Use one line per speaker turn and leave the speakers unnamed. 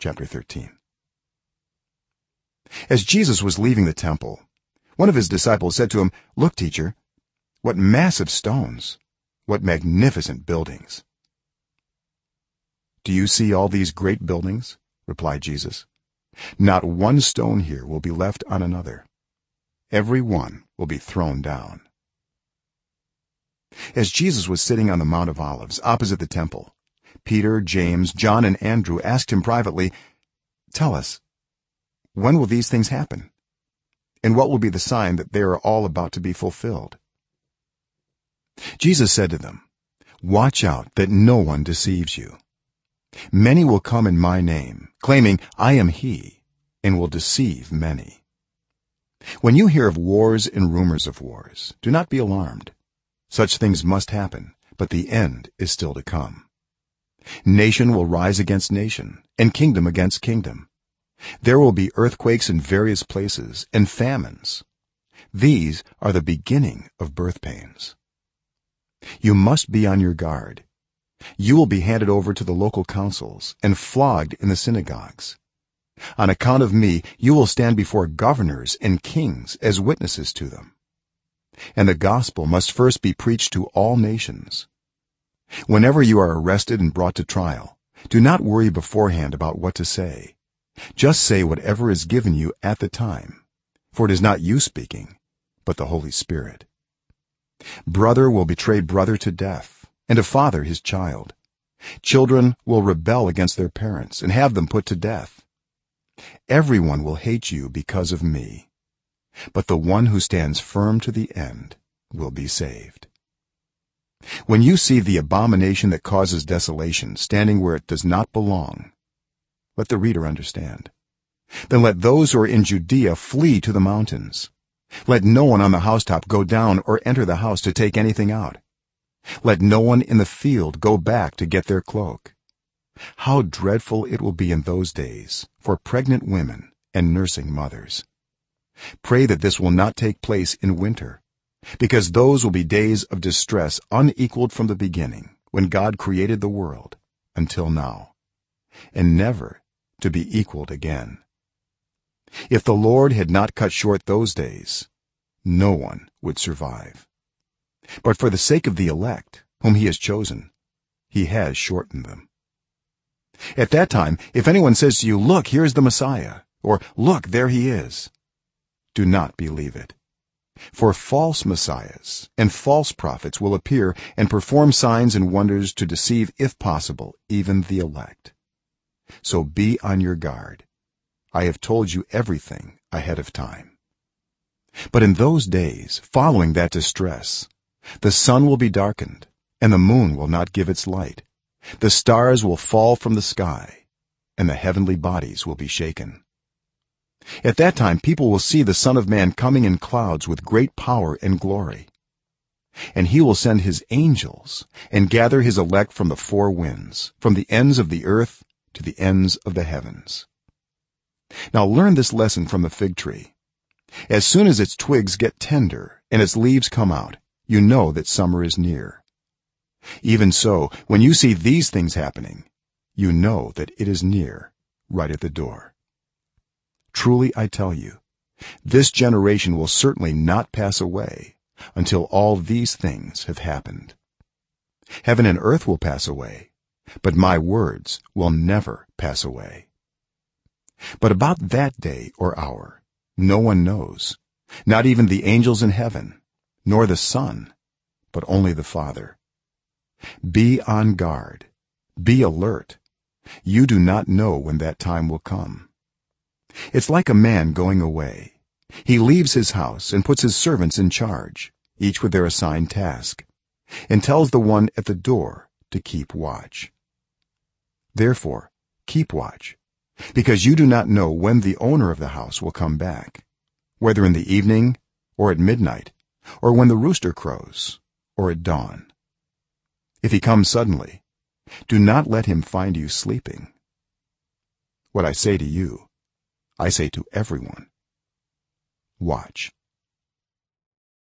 chapter 13 as jesus was leaving the temple one of his disciples said to him look teacher what massive stones what magnificent buildings. Do you see all these great buildings? replied jesus. Not one stone here will be left on another. Every one will be thrown down. As jesus was sitting on the mount of olives opposite the temple peter james john and andrew asked him privately tell us when will these things happen? And what will be the sign that they are all about to be fulfilled? Jesus said to them watch out that no one deceives you. Many will come in my name claiming i am he and will deceive many. When you hear of wars and rumors of wars do not be alarmed. Such things must happen but the end is still to come nation will rise against nation and kingdom against kingdom. There will be earthquakes in various places and famines. These are the beginning of birth pains. You must be on your guard. You will be handed over to the local councils and flogged in the synagogues. On account of me you will stand before governors and kings as witnesses to them. And the gospel must first be preached to all nations whenever you are arrested and brought to trial do not worry beforehand about what to say. Just say whatever is given you at the time for it is not you speaking but the holy spirit. Brother will betray brother to death and a father his child. Children will rebel against their parents and have them put to death. Everyone will hate you because of me but the one who stands firm to the end will be saved when you see the abomination that causes desolation standing where it does not belong let the reader understand. Then let those who are in judea flee to the mountains. Let no one on the housetop go down or enter the house to take anything out. Let no one in the field go back to get their cloak. How dreadful it will be in those days for pregnant women and nursing mothers. Pray that this will not take place in winter because those will be days of distress unequaled from the beginning when god created the world until now and never to be equaled again. If the lord had not cut short those days no one would survive. But for the sake of the elect whom he has chosen he has shortened them. At that time if anyone says to you look here is the messiah or look there he is do not believe it for false messiahs and false prophets will appear and perform signs and wonders to deceive if possible even the elect. So be on your guard. I have told you everything ahead of time. But in those days following that distress the sun will be darkened and the moon will not give its light. The stars will fall from the sky and the heavenly bodies will be shaken at that time people will see the son of man coming in clouds with great power and glory. And he will send his angels and gather his elect from the four winds from the ends of the earth to the ends of the heavens. Now learn this lesson from the fig tree. As soon as its twigs get tender and its leaves come out you know that summer is near. Even so when you see these things happening you know that it is near right at the door truly i tell you this generation will certainly not pass away until all these things have happened. Heaven and earth will pass away but my words will never pass away. But about that day or hour no one knows not even the angels in heaven nor the son but only the father. Be on guard. Be alert. You do not know when that time will come it's like a man going away. He leaves his house and puts his servants in charge each with their assigned task and tells the one at the door to keep watch. Therefore keep watch because you do not know when the owner of the house will come back whether in the evening or at midnight or when the rooster crows or at dawn. If he comes suddenly do not let him find you sleeping. What i say to you i say to everyone watch